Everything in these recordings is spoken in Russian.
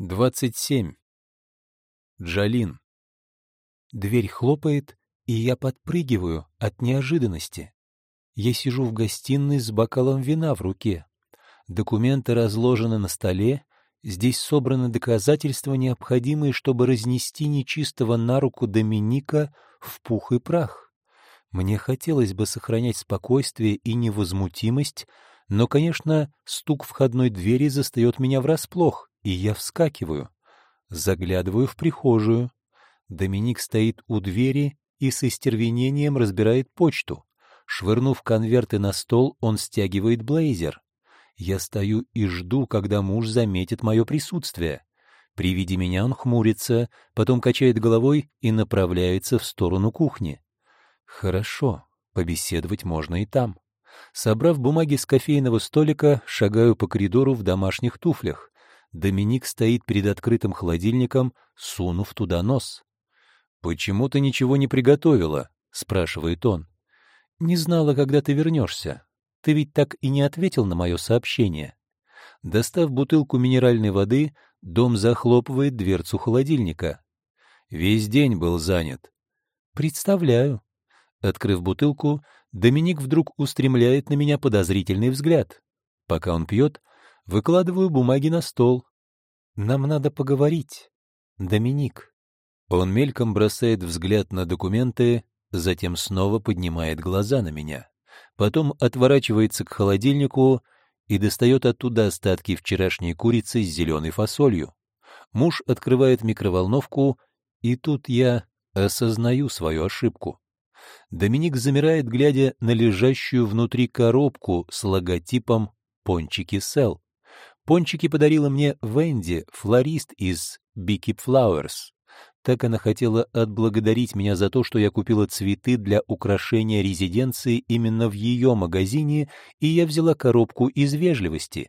27. Джалин. Дверь хлопает, и я подпрыгиваю от неожиданности. Я сижу в гостиной с бокалом вина в руке. Документы разложены на столе, здесь собраны доказательства, необходимые, чтобы разнести нечистого на руку Доминика в пух и прах. Мне хотелось бы сохранять спокойствие и невозмутимость, но, конечно, стук входной двери застает меня врасплох и я вскакиваю. Заглядываю в прихожую. Доминик стоит у двери и с истервенением разбирает почту. Швырнув конверты на стол, он стягивает блейзер. Я стою и жду, когда муж заметит мое присутствие. При виде меня он хмурится, потом качает головой и направляется в сторону кухни. Хорошо, побеседовать можно и там. Собрав бумаги с кофейного столика, шагаю по коридору в домашних туфлях. Доминик стоит перед открытым холодильником, сунув туда нос. «Почему ты ничего не приготовила?» — спрашивает он. «Не знала, когда ты вернешься. Ты ведь так и не ответил на мое сообщение». Достав бутылку минеральной воды, дом захлопывает дверцу холодильника. Весь день был занят. «Представляю». Открыв бутылку, Доминик вдруг устремляет на меня подозрительный взгляд. Пока он пьет, Выкладываю бумаги на стол. Нам надо поговорить. Доминик. Он мельком бросает взгляд на документы, затем снова поднимает глаза на меня. Потом отворачивается к холодильнику и достает оттуда остатки вчерашней курицы с зеленой фасолью. Муж открывает микроволновку, и тут я осознаю свою ошибку. Доминик замирает, глядя на лежащую внутри коробку с логотипом «Пончики Сел». Пончики подарила мне Венди, флорист из Beekeep Flowers. Так она хотела отблагодарить меня за то, что я купила цветы для украшения резиденции именно в ее магазине, и я взяла коробку из вежливости.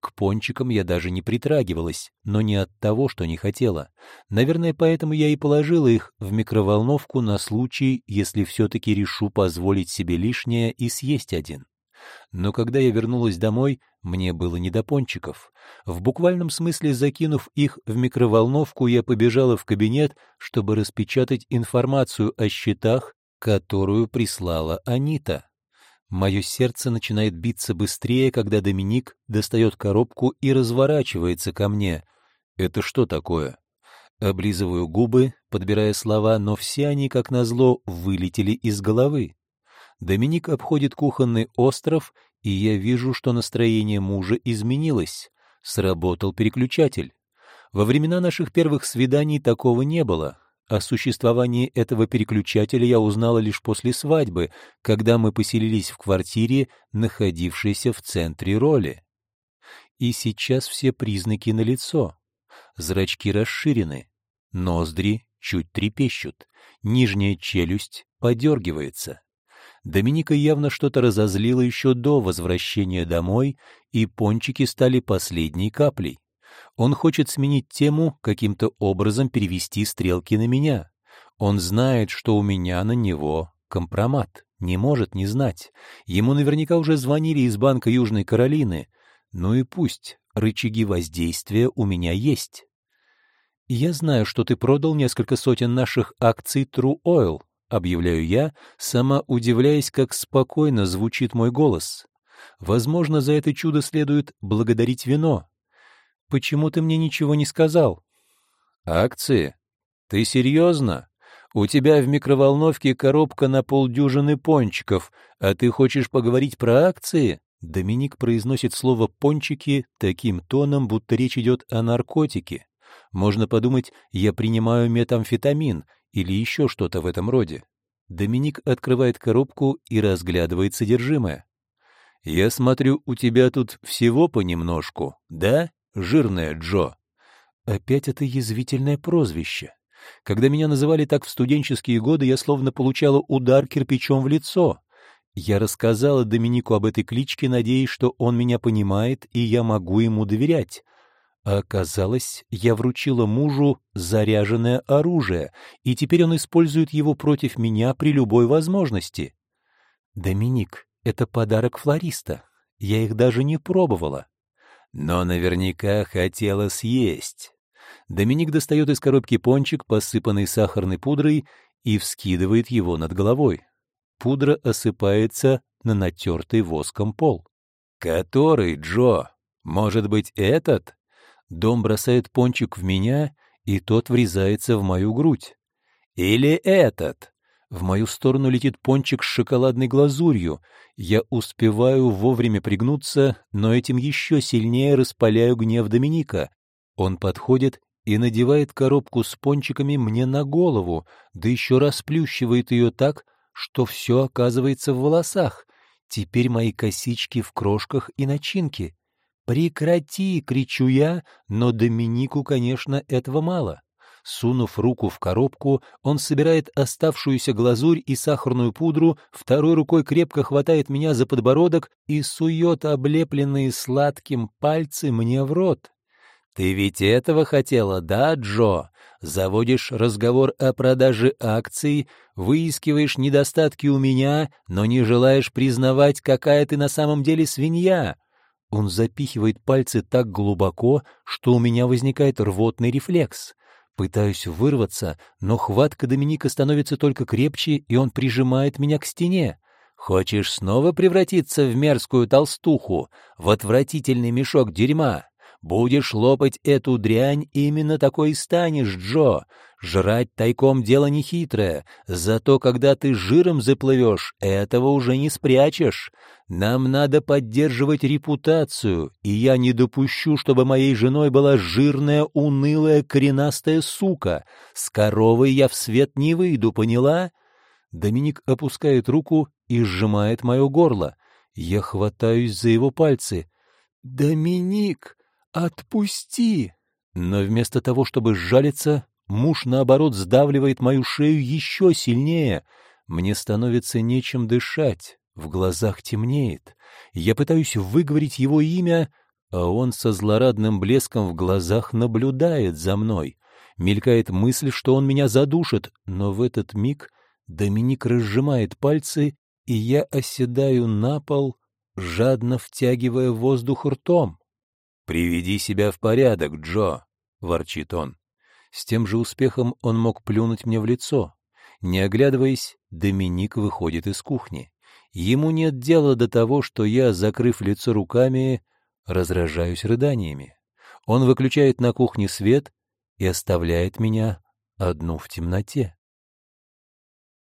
К пончикам я даже не притрагивалась, но не от того, что не хотела. Наверное, поэтому я и положила их в микроволновку на случай, если все-таки решу позволить себе лишнее и съесть один. Но когда я вернулась домой, мне было не до пончиков. В буквальном смысле закинув их в микроволновку, я побежала в кабинет, чтобы распечатать информацию о счетах, которую прислала Анита. Мое сердце начинает биться быстрее, когда Доминик достает коробку и разворачивается ко мне. Это что такое? Облизываю губы, подбирая слова, но все они, как назло, вылетели из головы. Доминик обходит кухонный остров, и я вижу, что настроение мужа изменилось. Сработал переключатель. Во времена наших первых свиданий такого не было. О существовании этого переключателя я узнала лишь после свадьбы, когда мы поселились в квартире, находившейся в центре роли. И сейчас все признаки налицо. Зрачки расширены, ноздри чуть трепещут, нижняя челюсть подергивается. Доминика явно что-то разозлило еще до возвращения домой, и пончики стали последней каплей. Он хочет сменить тему, каким-то образом перевести стрелки на меня. Он знает, что у меня на него компромат. Не может не знать. Ему наверняка уже звонили из Банка Южной Каролины. Ну и пусть, рычаги воздействия у меня есть. Я знаю, что ты продал несколько сотен наших акций True Oil, — объявляю я, сама удивляясь, как спокойно звучит мой голос. Возможно, за это чудо следует благодарить вино. Почему ты мне ничего не сказал? Акции? Ты серьезно? У тебя в микроволновке коробка на полдюжины пончиков, а ты хочешь поговорить про акции? Доминик произносит слово «пончики» таким тоном, будто речь идет о наркотике. Можно подумать, я принимаю метамфетамин — или еще что-то в этом роде. Доминик открывает коробку и разглядывает содержимое. «Я смотрю, у тебя тут всего понемножку, да, жирная Джо?» Опять это язвительное прозвище. Когда меня называли так в студенческие годы, я словно получала удар кирпичом в лицо. Я рассказала Доминику об этой кличке, надеясь, что он меня понимает, и я могу ему доверять. А оказалось, я вручила мужу заряженное оружие, и теперь он использует его против меня при любой возможности. Доминик, это подарок флориста. Я их даже не пробовала. Но наверняка хотела съесть. Доминик достает из коробки пончик, посыпанный сахарной пудрой, и вскидывает его над головой. Пудра осыпается на натертый воском пол. «Который, Джо? Может быть, этот?» Дом бросает пончик в меня, и тот врезается в мою грудь. «Или этот?» В мою сторону летит пончик с шоколадной глазурью. Я успеваю вовремя пригнуться, но этим еще сильнее распаляю гнев Доминика. Он подходит и надевает коробку с пончиками мне на голову, да еще расплющивает ее так, что все оказывается в волосах. Теперь мои косички в крошках и начинке. «Прекрати!» — кричу я, но Доминику, конечно, этого мало. Сунув руку в коробку, он собирает оставшуюся глазурь и сахарную пудру, второй рукой крепко хватает меня за подбородок и сует облепленные сладким пальцы мне в рот. «Ты ведь этого хотела, да, Джо? Заводишь разговор о продаже акций, выискиваешь недостатки у меня, но не желаешь признавать, какая ты на самом деле свинья». Он запихивает пальцы так глубоко, что у меня возникает рвотный рефлекс. Пытаюсь вырваться, но хватка Доминика становится только крепче, и он прижимает меня к стене. «Хочешь снова превратиться в мерзкую толстуху, в отвратительный мешок дерьма? Будешь лопать эту дрянь, именно такой станешь, Джо. Жрать тайком дело нехитрое, зато когда ты жиром заплывешь, этого уже не спрячешь. Нам надо поддерживать репутацию, и я не допущу, чтобы моей женой была жирная, унылая, коренастая сука. С коровой я в свет не выйду, поняла?» Доминик опускает руку и сжимает мое горло. Я хватаюсь за его пальцы. «Доминик!» «Отпусти!» Но вместо того, чтобы сжалиться, муж, наоборот, сдавливает мою шею еще сильнее. Мне становится нечем дышать, в глазах темнеет. Я пытаюсь выговорить его имя, а он со злорадным блеском в глазах наблюдает за мной. Мелькает мысль, что он меня задушит, но в этот миг Доминик разжимает пальцы, и я оседаю на пол, жадно втягивая воздух ртом. «Приведи себя в порядок, Джо», — ворчит он. С тем же успехом он мог плюнуть мне в лицо. Не оглядываясь, Доминик выходит из кухни. Ему нет дела до того, что я, закрыв лицо руками, разражаюсь рыданиями. Он выключает на кухне свет и оставляет меня одну в темноте.